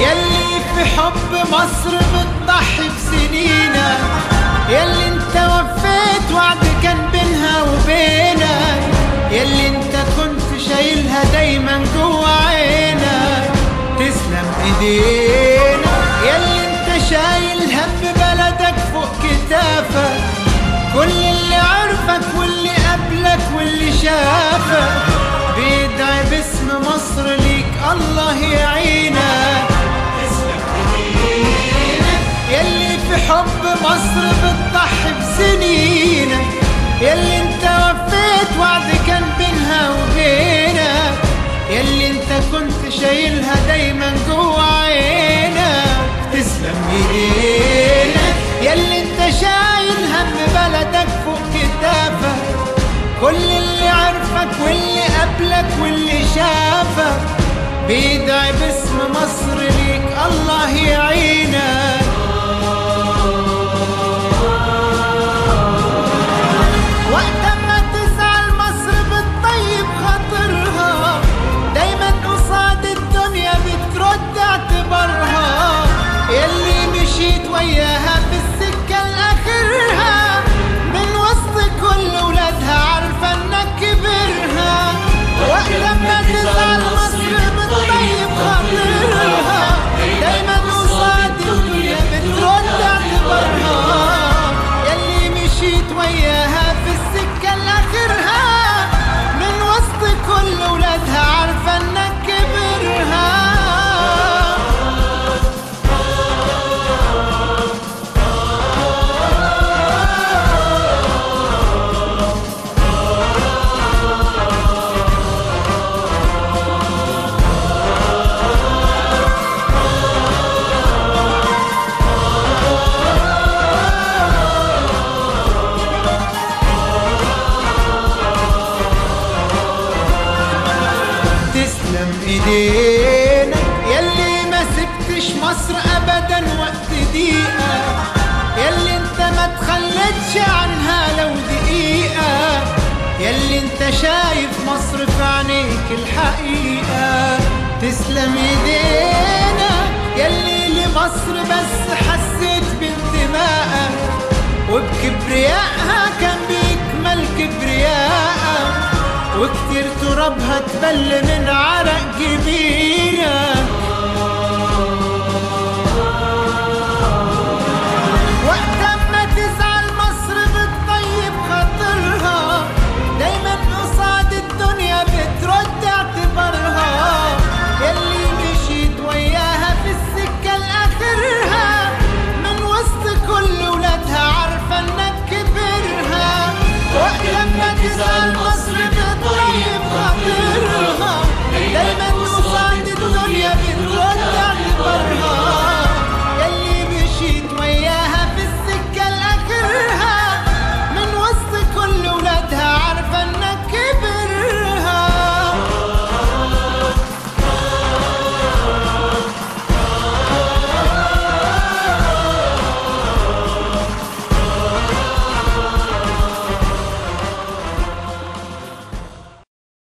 يلي في حب مصر بتضحي بسنينا يلي انت وفيت وعد كان بينها وبينك يلي انت كنت شايلها دايما جوا عينك. تسلم إيدينا يلي انت شايل هم بسنينك يلي انت وفيت وعد كان بينها وبينك. يلي انت كنت شايلها دايما جوا عينك. تسلم ايدينك يلي انت شايل هم بلدك فوق كتافك. كل اللي عرفك واللي قبلك واللي شافك. بيدعي باسم مصر ليك الله يعينك. ابدا وقت دقيقة. يلي أنت ما تخلتش عنها لو دقيقة. يلي أنت شايف مصر في عينيك الحقيقة. تسلم إيدينا. يلي لمصر بس حسيت بانتمائك وبكبريائها كان بيكمل كبريائك وكتير ترابها تبل من عرق